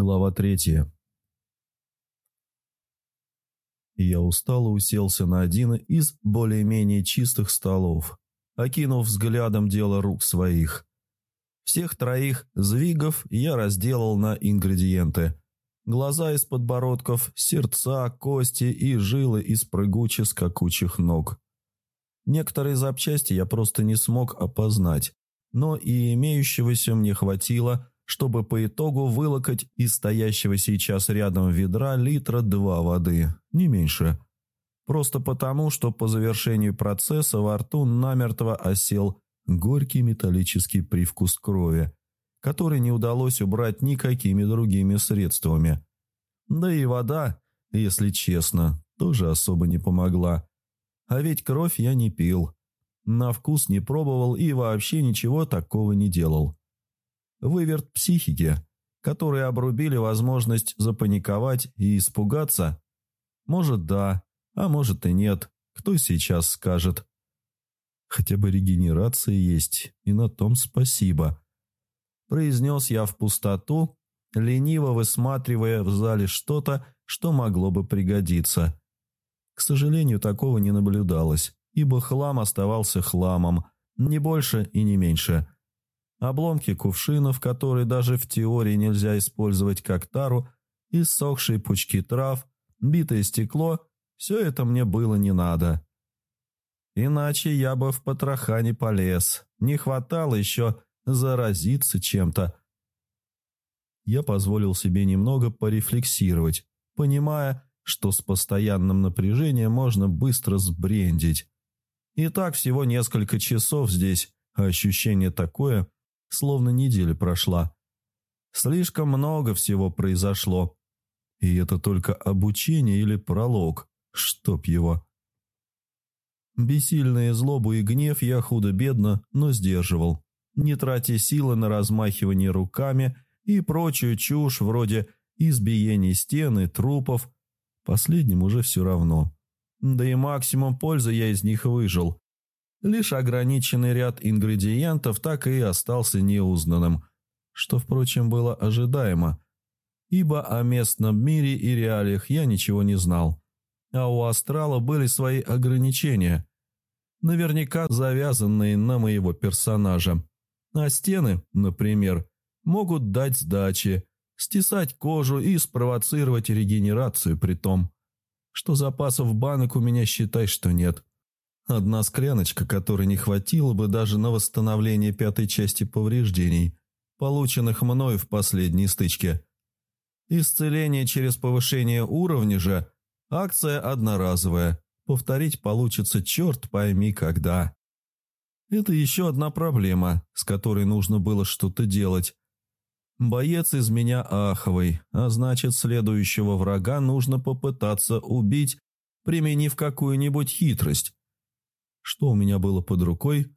Глава третья. Я устало уселся на один из более-менее чистых столов, окинув взглядом дело рук своих. Всех троих звигов я разделал на ингредиенты. Глаза из подбородков, сердца, кости и жилы из прыгучих-скакучих ног. Некоторые запчасти я просто не смог опознать, но и имеющегося мне хватило – чтобы по итогу вылокать из стоящего сейчас рядом ведра литра два воды, не меньше. Просто потому, что по завершению процесса во рту намертво осел горький металлический привкус крови, который не удалось убрать никакими другими средствами. Да и вода, если честно, тоже особо не помогла. А ведь кровь я не пил. На вкус не пробовал и вообще ничего такого не делал выверт психики, которые обрубили возможность запаниковать и испугаться? Может, да, а может и нет. Кто сейчас скажет? Хотя бы регенерация есть, и на том спасибо. Произнес я в пустоту, лениво высматривая в зале что-то, что могло бы пригодиться. К сожалению, такого не наблюдалось, ибо хлам оставался хламом, не больше и не меньше – обломки кувшинов, которые даже в теории нельзя использовать как тару, иссохшие пучки трав, битое стекло – все это мне было не надо. Иначе я бы в потроха не полез, не хватало еще заразиться чем-то. Я позволил себе немного порефлексировать, понимая, что с постоянным напряжением можно быстро сбрендить. И так всего несколько часов здесь, а ощущение такое – словно неделя прошла. Слишком много всего произошло. И это только обучение или пролог, чтоб его. Бессильные злобу и гнев я худо-бедно, но сдерживал, не тратя силы на размахивание руками и прочую чушь вроде избиений стены, трупов. Последним уже все равно. Да и максимум пользы я из них выжил, Лишь ограниченный ряд ингредиентов так и остался неузнанным, что, впрочем, было ожидаемо, ибо о местном мире и реалиях я ничего не знал, а у астрала были свои ограничения, наверняка завязанные на моего персонажа. А стены, например, могут дать сдачи, стесать кожу и спровоцировать регенерацию при том, что запасов банок у меня считай, что нет. Одна скляночка, которой не хватило бы даже на восстановление пятой части повреждений, полученных мною в последней стычке. Исцеление через повышение уровня же – акция одноразовая, повторить получится черт пойми когда. Это еще одна проблема, с которой нужно было что-то делать. Боец из меня аховый, а значит, следующего врага нужно попытаться убить, применив какую-нибудь хитрость. Что у меня было под рукой?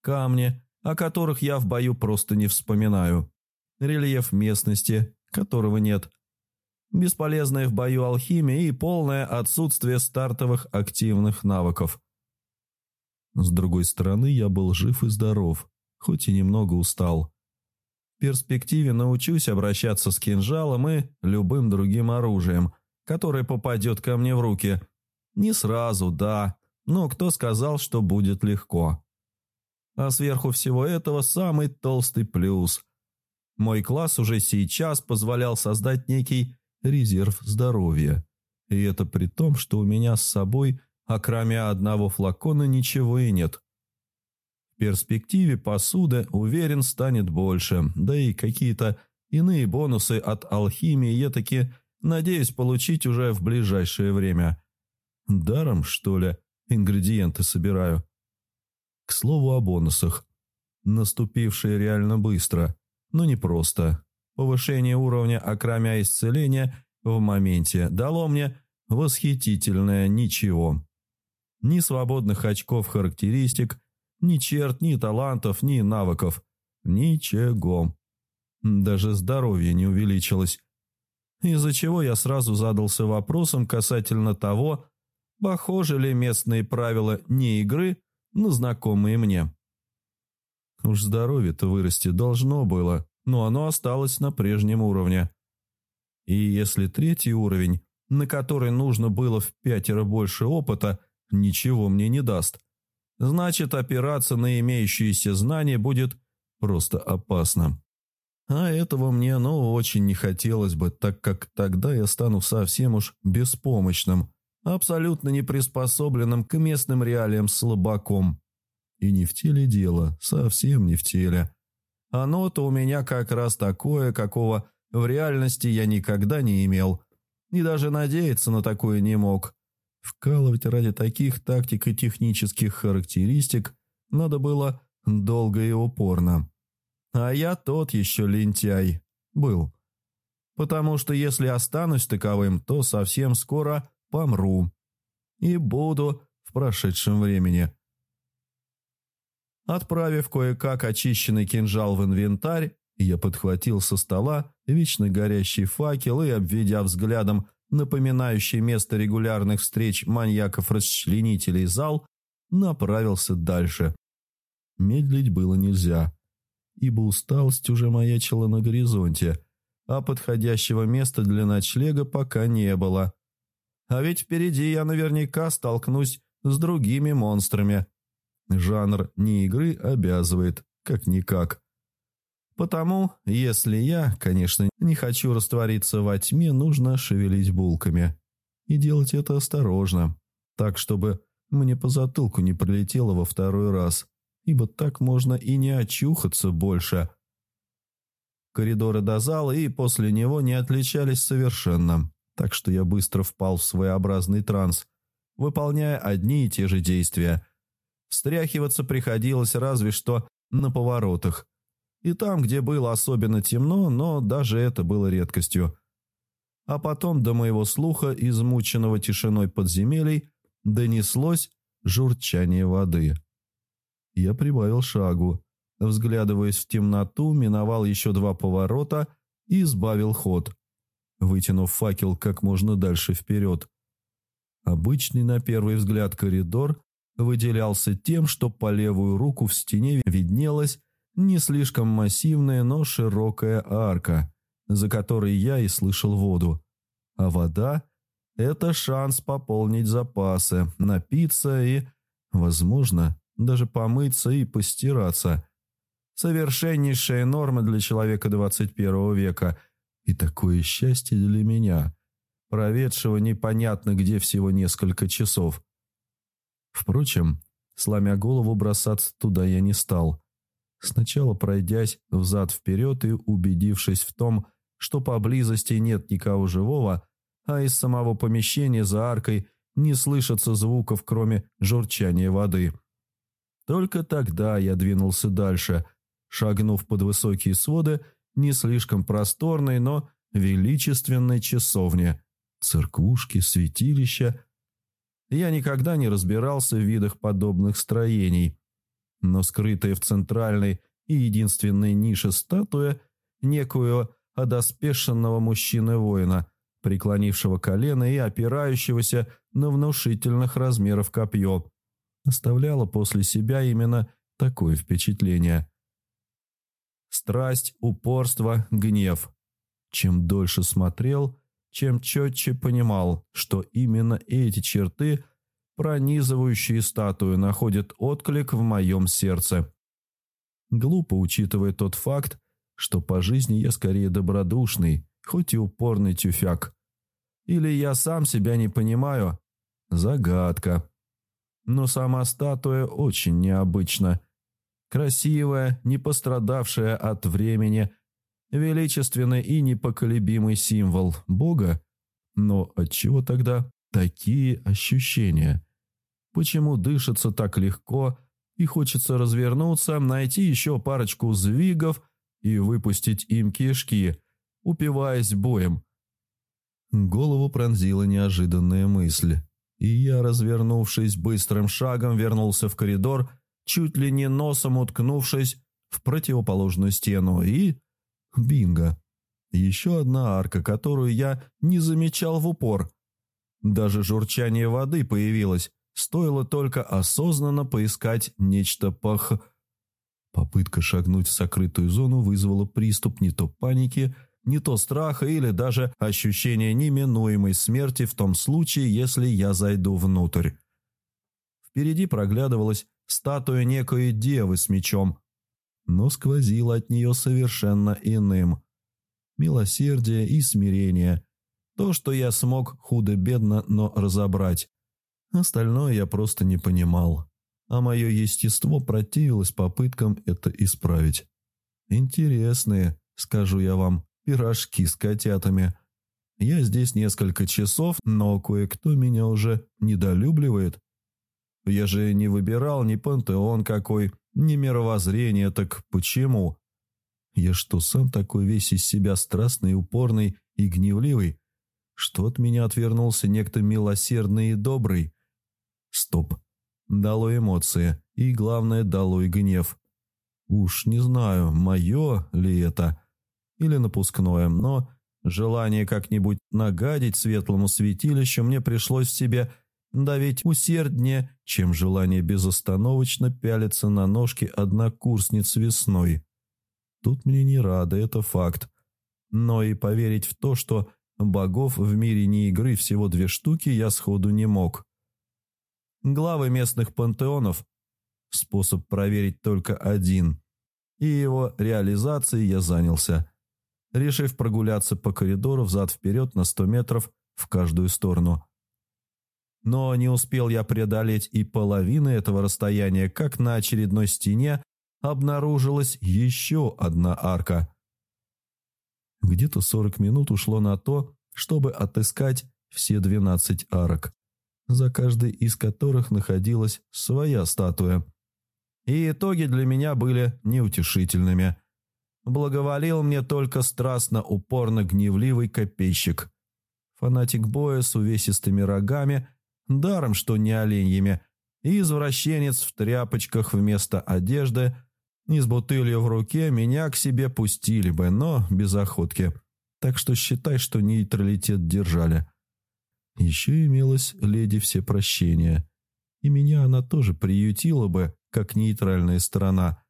Камни, о которых я в бою просто не вспоминаю. Рельеф местности, которого нет. Бесполезная в бою алхимия и полное отсутствие стартовых активных навыков. С другой стороны, я был жив и здоров, хоть и немного устал. В перспективе научусь обращаться с кинжалом и любым другим оружием, которое попадет ко мне в руки. Не сразу, да, но кто сказал, что будет легко? А сверху всего этого самый толстый плюс. Мой класс уже сейчас позволял создать некий резерв здоровья. И это при том, что у меня с собой, а кроме одного флакона, ничего и нет. В перспективе посуды, уверен, станет больше, да и какие-то иные бонусы от алхимии я таки надеюсь получить уже в ближайшее время. Даром, что ли? Ингредиенты собираю. К слову о бонусах. Наступившие реально быстро, но не просто. Повышение уровня окромя исцеления в моменте дало мне восхитительное ничего. Ни свободных очков характеристик, ни черт, ни талантов, ни навыков. Ничего. Даже здоровье не увеличилось. Из-за чего я сразу задался вопросом касательно того, Похожи ли местные правила не игры, но знакомые мне? Уж здоровье-то вырасти должно было, но оно осталось на прежнем уровне. И если третий уровень, на который нужно было в пятеро больше опыта, ничего мне не даст, значит опираться на имеющиеся знания будет просто опасно. А этого мне, ну, очень не хотелось бы, так как тогда я стану совсем уж беспомощным, абсолютно не приспособленным к местным реалиям слабаком. И не в теле дело, совсем не в теле. Оно-то у меня как раз такое, какого в реальности я никогда не имел. И даже надеяться на такое не мог. Вкалывать ради таких тактик и технических характеристик надо было долго и упорно. А я тот еще лентяй. Был. Потому что если останусь таковым, то совсем скоро помру. И буду в прошедшем времени. Отправив кое-как очищенный кинжал в инвентарь, я подхватил со стола вечно горящий факел и, обведя взглядом напоминающий место регулярных встреч маньяков-расчленителей зал, направился дальше. Медлить было нельзя ибо усталость уже маячила на горизонте, а подходящего места для ночлега пока не было. А ведь впереди я наверняка столкнусь с другими монстрами. Жанр не игры обязывает, как-никак. Потому, если я, конечно, не хочу раствориться во тьме, нужно шевелить булками. И делать это осторожно, так, чтобы мне по затылку не прилетело во второй раз ибо так можно и не очухаться больше. Коридоры до зала и после него не отличались совершенно, так что я быстро впал в своеобразный транс, выполняя одни и те же действия. Встряхиваться приходилось разве что на поворотах. И там, где было особенно темно, но даже это было редкостью. А потом до моего слуха, измученного тишиной подземелий, донеслось журчание воды. Я прибавил шагу, взглядываясь в темноту, миновал еще два поворота и сбавил ход, вытянув факел как можно дальше вперед. Обычный на первый взгляд коридор выделялся тем, что по левую руку в стене виднелась не слишком массивная, но широкая арка, за которой я и слышал воду. А вода – это шанс пополнить запасы, напиться и, возможно, даже помыться и постираться. Совершеннейшая норма для человека 21 века. И такое счастье для меня, проведшего непонятно где всего несколько часов. Впрочем, сломя голову, бросаться туда я не стал. Сначала пройдясь взад-вперед и убедившись в том, что поблизости нет никого живого, а из самого помещения за аркой не слышатся звуков, кроме журчания воды – только тогда я двинулся дальше, шагнув под высокие своды не слишком просторной, но величественной часовни, церквушки, святилища. Я никогда не разбирался в видах подобных строений, но скрытая в центральной и единственной нише статуя некоего одоспешенного мужчины-воина, преклонившего колено и опирающегося на внушительных размеров копье – оставляла после себя именно такое впечатление. Страсть, упорство, гнев. Чем дольше смотрел, чем четче понимал, что именно эти черты, пронизывающие статую, находят отклик в моем сердце. Глупо, учитывая тот факт, что по жизни я скорее добродушный, хоть и упорный тюфяк. Или я сам себя не понимаю? Загадка но сама статуя очень необычна. Красивая, не пострадавшая от времени, величественный и непоколебимый символ Бога. Но отчего тогда такие ощущения? Почему дышится так легко и хочется развернуться, найти еще парочку звигов и выпустить им кишки, упиваясь боем? Голову пронзила неожиданная мысль и я, развернувшись быстрым шагом, вернулся в коридор, чуть ли не носом уткнувшись в противоположную стену, и... Бинго! Еще одна арка, которую я не замечал в упор. Даже журчание воды появилось, стоило только осознанно поискать нечто пах... Попытка шагнуть в сокрытую зону вызвала приступ не то паники, не то страха или даже ощущения неминуемой смерти в том случае, если я зайду внутрь. Впереди проглядывалась статуя некой девы с мечом, но сквозила от нее совершенно иным. Милосердие и смирение. То, что я смог худо-бедно, но разобрать. Остальное я просто не понимал. А мое естество противилось попыткам это исправить. Интересные, скажу я вам, пирожки с котятами. Я здесь несколько часов, но кое-кто меня уже недолюбливает. Я же не выбирал ни пантеон какой, ни мировоззрение, так почему? Я что, сам такой весь из себя страстный, упорный и гневливый? Что от меня отвернулся некто милосердный и добрый? Стоп. Дало эмоции, и, главное, дало и гнев. Уж не знаю, мое ли это, или напускное, но желание как-нибудь нагадить светлому святилищу мне пришлось в себе давить усерднее, чем желание безостановочно пялиться на ножки однокурсниц весной. Тут мне не рады, это факт. Но и поверить в то, что богов в мире не игры всего две штуки, я сходу не мог. Главы местных пантеонов – способ проверить только один. И его реализацией я занялся, решив прогуляться по коридору взад-вперед на сто метров в каждую сторону – но не успел я преодолеть и половины этого расстояния, как на очередной стене обнаружилась еще одна арка. Где-то сорок минут ушло на то, чтобы отыскать все двенадцать арок, за каждой из которых находилась своя статуя. И итоги для меня были неутешительными. Благоволил мне только страстно упорно гневливый копейщик. Фанатик боя с увесистыми рогами – даром что не оленьями, и извращенец в тряпочках вместо одежды и с бутылью в руке меня к себе пустили бы, но без охотки. Так что считай, что нейтралитет держали. Еще имелась леди Всепрощения, и меня она тоже приютила бы, как нейтральная сторона.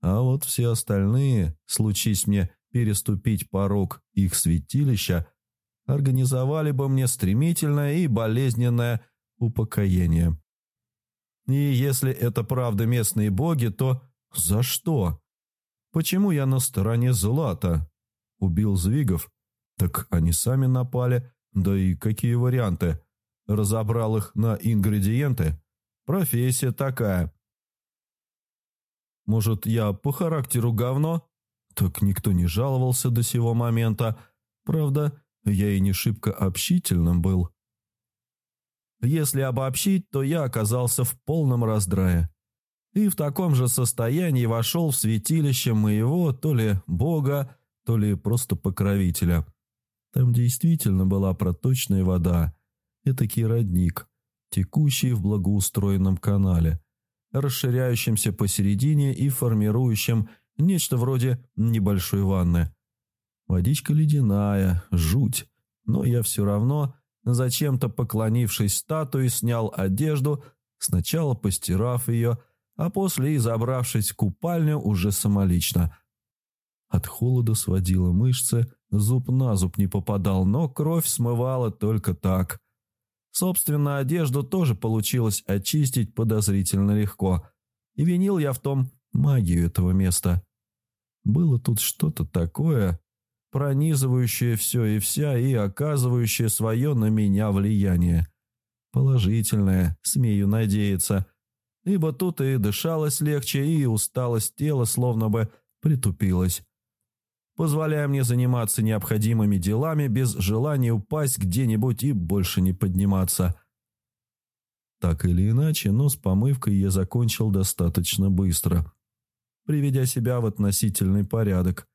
А вот все остальные, случись мне переступить порог их святилища, организовали бы мне стремительное и болезненное упокоение. И если это правда местные боги, то за что? Почему я на стороне Злата? Убил Звигов? Так они сами напали. Да и какие варианты? Разобрал их на ингредиенты? Профессия такая. Может, я по характеру говно? Так никто не жаловался до сего момента. Правда, я и не шибко общительным был. Если обобщить, то я оказался в полном раздрае. И в таком же состоянии вошел в святилище моего то ли бога, то ли просто покровителя. Там действительно была проточная вода, этакий родник, текущий в благоустроенном канале, расширяющемся посередине и формирующем нечто вроде небольшой ванны. Водичка ледяная, жуть. Но я все равно, зачем-то поклонившись статуе, снял одежду, сначала постирав ее, а после и забравшись в купальню уже самолично. От холода сводила мышцы, зуб на зуб не попадал, но кровь смывала только так. Собственно, одежду тоже получилось очистить подозрительно легко. И винил я в том магию этого места. Было тут что-то такое, пронизывающее все и вся и оказывающее свое на меня влияние. Положительное, смею надеяться, ибо тут и дышалось легче, и усталость тела словно бы притупилась, позволяя мне заниматься необходимыми делами без желания упасть где-нибудь и больше не подниматься. Так или иначе, но с помывкой я закончил достаточно быстро, приведя себя в относительный порядок.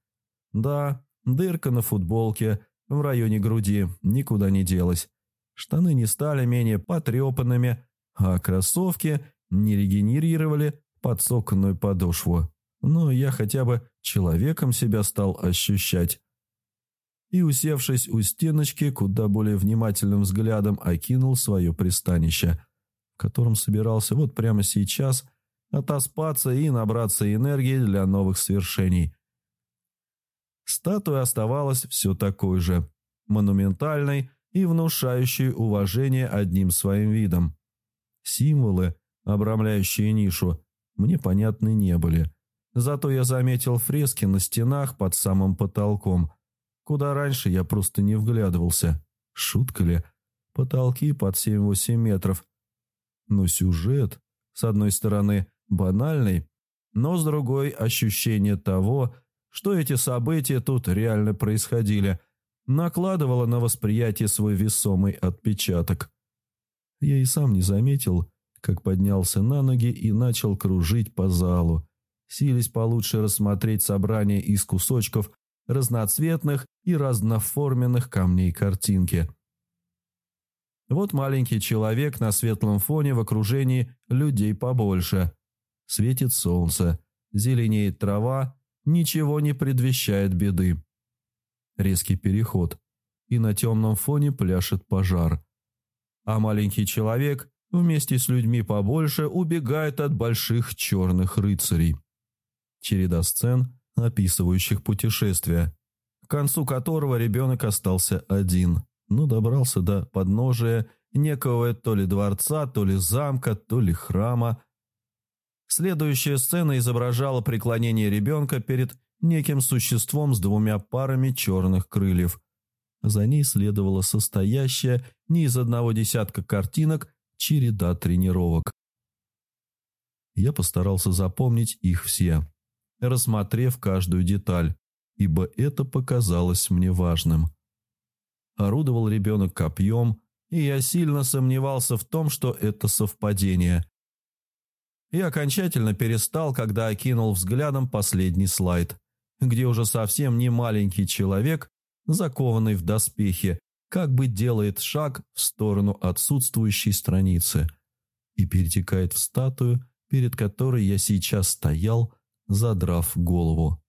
Да, Дырка на футболке в районе груди никуда не делась. Штаны не стали менее потрепанными, а кроссовки не регенерировали подсоканную подошву. Но я хотя бы человеком себя стал ощущать. И, усевшись у стеночки, куда более внимательным взглядом окинул свое пристанище, в котором собирался вот прямо сейчас отоспаться и набраться энергии для новых свершений – Статуя оставалась все такой же, монументальной и внушающей уважение одним своим видом. Символы, обрамляющие нишу, мне понятны не были. Зато я заметил фрески на стенах под самым потолком, куда раньше я просто не вглядывался. Шутка ли? Потолки под 7-8 метров. Но сюжет, с одной стороны, банальный, но с другой ощущение того, что эти события тут реально происходили, накладывало на восприятие свой весомый отпечаток. Я и сам не заметил, как поднялся на ноги и начал кружить по залу, силясь получше рассмотреть собрание из кусочков разноцветных и разноформенных камней картинки. Вот маленький человек на светлом фоне в окружении людей побольше. Светит солнце, зеленеет трава, ничего не предвещает беды. Резкий переход, и на темном фоне пляшет пожар. А маленький человек вместе с людьми побольше убегает от больших черных рыцарей. Череда сцен, описывающих путешествия, к концу которого ребенок остался один, но добрался до подножия некого то ли дворца, то ли замка, то ли храма. Следующая сцена изображала преклонение ребенка перед неким существом с двумя парами черных крыльев. За ней следовала состоящая не из одного десятка картинок череда тренировок. Я постарался запомнить их все, рассмотрев каждую деталь, ибо это показалось мне важным. Орудовал ребенок копьем, и я сильно сомневался в том, что это совпадение. Я окончательно перестал, когда окинул взглядом последний слайд, где уже совсем не маленький человек, закованный в доспехи, как бы делает шаг в сторону отсутствующей страницы и перетекает в статую, перед которой я сейчас стоял, задрав голову.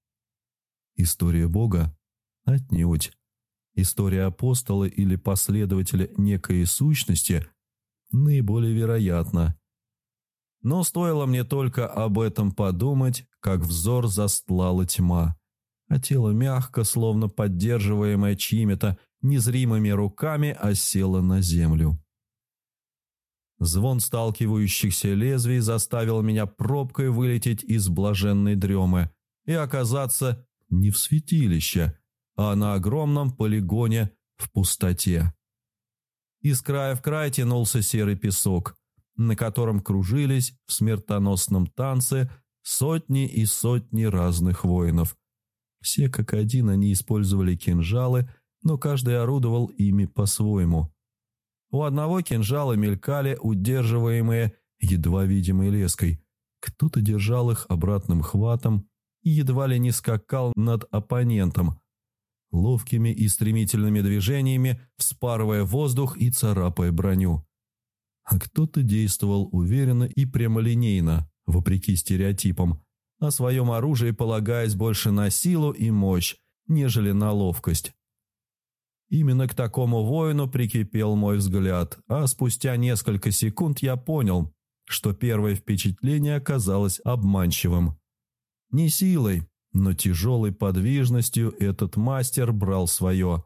История Бога? Отнюдь. История апостола или последователя некой сущности? Наиболее вероятно. Но стоило мне только об этом подумать, как взор застлала тьма, а тело мягко, словно поддерживаемое чьими-то незримыми руками осела на землю. Звон сталкивающихся лезвий заставил меня пробкой вылететь из блаженной дремы и оказаться не в святилище, а на огромном полигоне в пустоте. Из края в край тянулся серый песок, на котором кружились в смертоносном танце сотни и сотни разных воинов. Все как один они использовали кинжалы – но каждый орудовал ими по-своему. У одного кинжалы мелькали, удерживаемые едва видимой леской. Кто-то держал их обратным хватом и едва ли не скакал над оппонентом, ловкими и стремительными движениями вспарывая воздух и царапая броню. А кто-то действовал уверенно и прямолинейно, вопреки стереотипам, о своем оружии полагаясь больше на силу и мощь, нежели на ловкость. Именно к такому воину прикипел мой взгляд, а спустя несколько секунд я понял, что первое впечатление оказалось обманчивым. Не силой, но тяжелой подвижностью этот мастер брал свое,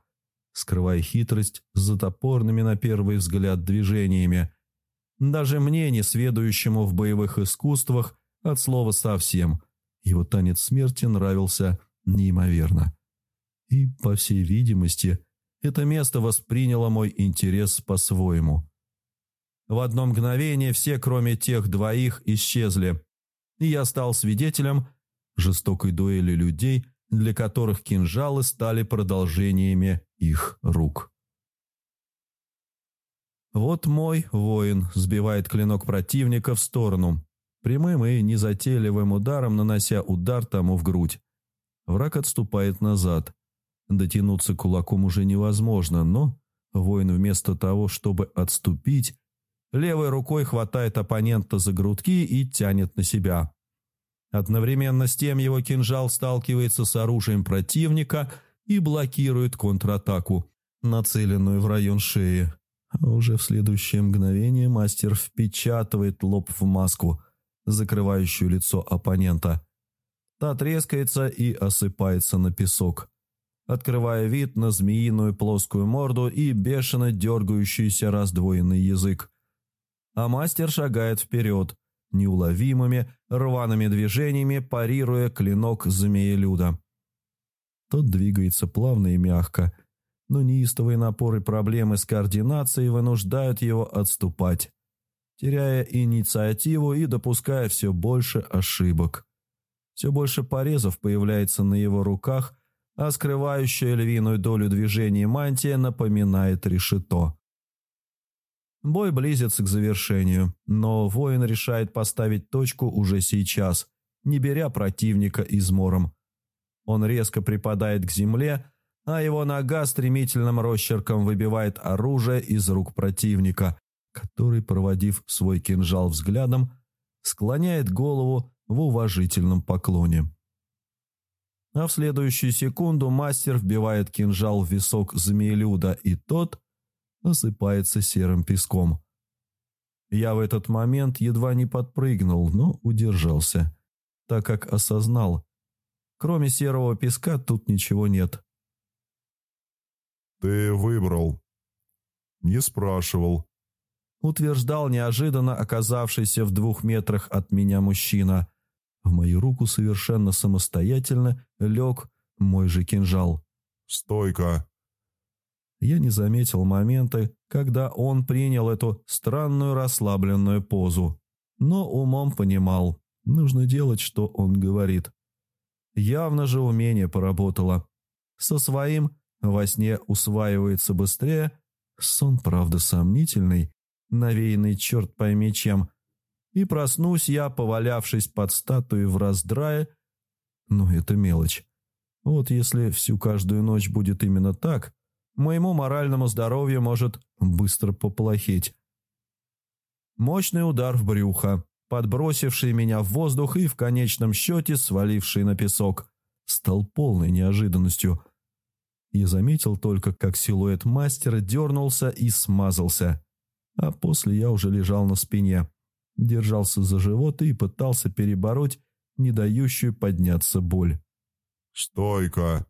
скрывая хитрость с топорными на первый взгляд движениями. Даже мне, не сведущему в боевых искусствах, от слова совсем, его танец смерти нравился неимоверно. И, по всей видимости, это место восприняло мой интерес по-своему. В одно мгновение все, кроме тех двоих, исчезли, и я стал свидетелем жестокой дуэли людей, для которых кинжалы стали продолжениями их рук. Вот мой воин сбивает клинок противника в сторону, прямым и незатейливым ударом нанося удар тому в грудь. Враг отступает назад. Дотянуться кулаком уже невозможно, но воин вместо того, чтобы отступить, левой рукой хватает оппонента за грудки и тянет на себя. Одновременно с тем его кинжал сталкивается с оружием противника и блокирует контратаку, нацеленную в район шеи. Уже в следующее мгновение мастер впечатывает лоб в маску, закрывающую лицо оппонента. Та трескается и осыпается на песок открывая вид на змеиную плоскую морду и бешено дергающийся раздвоенный язык. А мастер шагает вперед, неуловимыми рваными движениями парируя клинок змеелюда. Тот двигается плавно и мягко, но неистовые напоры проблемы с координацией вынуждают его отступать, теряя инициативу и допуская все больше ошибок. Все больше порезов появляется на его руках, а скрывающая львиную долю движений мантия напоминает решето. Бой близится к завершению, но воин решает поставить точку уже сейчас, не беря противника измором. Он резко припадает к земле, а его нога стремительным росчерком выбивает оружие из рук противника, который, проводив свой кинжал взглядом, склоняет голову в уважительном поклоне. А в следующую секунду мастер вбивает кинжал в висок змеелюда, и тот осыпается серым песком. Я в этот момент едва не подпрыгнул, но удержался, так как осознал, кроме серого песка тут ничего нет. «Ты выбрал. Не спрашивал», — утверждал неожиданно оказавшийся в двух метрах от меня мужчина. В мою руку совершенно самостоятельно лег мой же кинжал. «Стойка!» Я не заметил моменты, когда он принял эту странную расслабленную позу, но умом понимал, нужно делать, что он говорит. Явно же умение поработало. Со своим во сне усваивается быстрее, сон, правда, сомнительный, навеянный черт пойми чем, и проснусь я, повалявшись под статуей в раздрае. Но это мелочь. Вот если всю каждую ночь будет именно так, моему моральному здоровью может быстро поплохеть. Мощный удар в брюхо, подбросивший меня в воздух и в конечном счете сваливший на песок, стал полной неожиданностью. Я заметил только, как силуэт мастера дернулся и смазался, а после я уже лежал на спине держался за живот и пытался перебороть не дающую подняться боль. «Стойка!»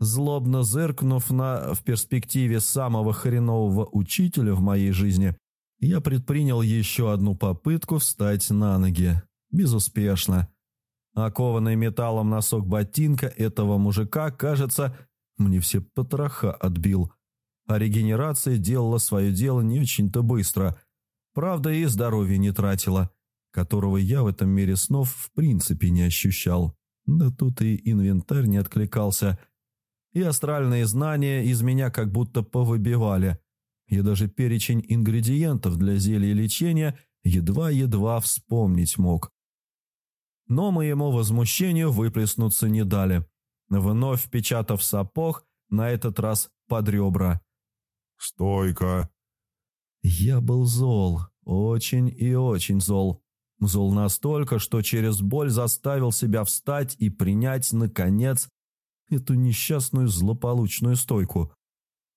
Злобно зыркнув на в перспективе самого хренового учителя в моей жизни, я предпринял еще одну попытку встать на ноги. Безуспешно. Окованный металлом носок ботинка этого мужика, кажется, мне все потроха отбил. А регенерация делала свое дело не очень-то быстро – Правда, и здоровья не тратила, которого я в этом мире снов в принципе не ощущал. Да тут и инвентарь не откликался. И астральные знания из меня как будто повыбивали. Я даже перечень ингредиентов для зелья лечения едва-едва вспомнить мог. Но моему возмущению выплеснуться не дали, вновь впечатав сапог, на этот раз под ребра. «Стойка!» Я был зол, очень и очень зол. Зол настолько, что через боль заставил себя встать и принять, наконец, эту несчастную злополучную стойку,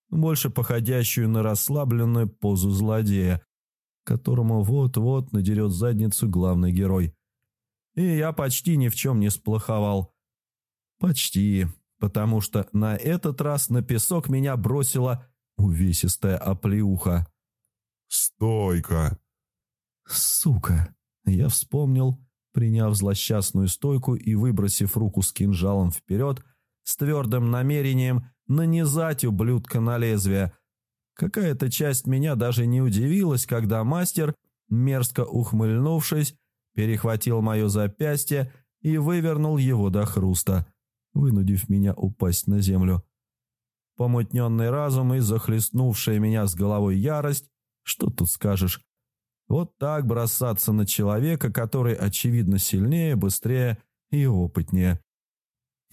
больше походящую на расслабленную позу злодея, которому вот-вот надерет задницу главный герой. И я почти ни в чем не сплоховал. Почти, потому что на этот раз на песок меня бросила увесистая оплеуха. «Стойка!» «Сука!» Я вспомнил, приняв злосчастную стойку и выбросив руку с кинжалом вперед, с твердым намерением нанизать ублюдка на лезвие. Какая-то часть меня даже не удивилась, когда мастер, мерзко ухмыльнувшись, перехватил мое запястье и вывернул его до хруста, вынудив меня упасть на землю. Помутненный разум и захлестнувшая меня с головой ярость что тут скажешь? Вот так бросаться на человека, который, очевидно, сильнее, быстрее и опытнее.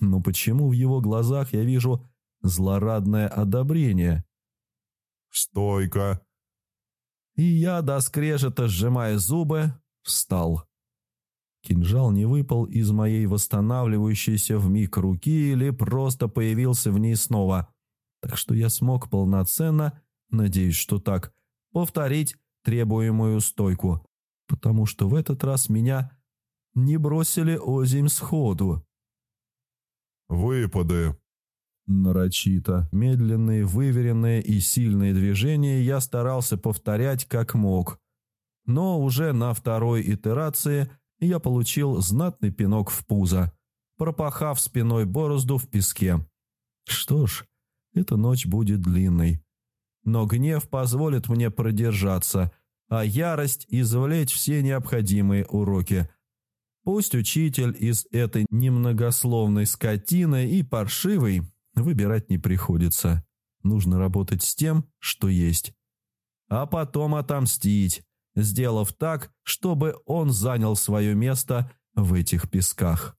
Но почему в его глазах я вижу злорадное одобрение? «Стойка!» И я, до скрежета сжимая зубы, встал. Кинжал не выпал из моей восстанавливающейся вмиг руки или просто появился в ней снова. Так что я смог полноценно, надеюсь, что так, повторить требуемую стойку, потому что в этот раз меня не бросили озимь сходу. «Выпады!» Нарочито. Медленные, выверенные и сильные движения я старался повторять как мог. Но уже на второй итерации я получил знатный пинок в пузо, пропахав спиной борозду в песке. Что ж, эта ночь будет длинной. Но гнев позволит мне продержаться, а ярость извлечь все необходимые уроки. Пусть учитель из этой немногословной скотины и паршивой выбирать не приходится. Нужно работать с тем, что есть. А потом отомстить, сделав так, чтобы он занял свое место в этих песках.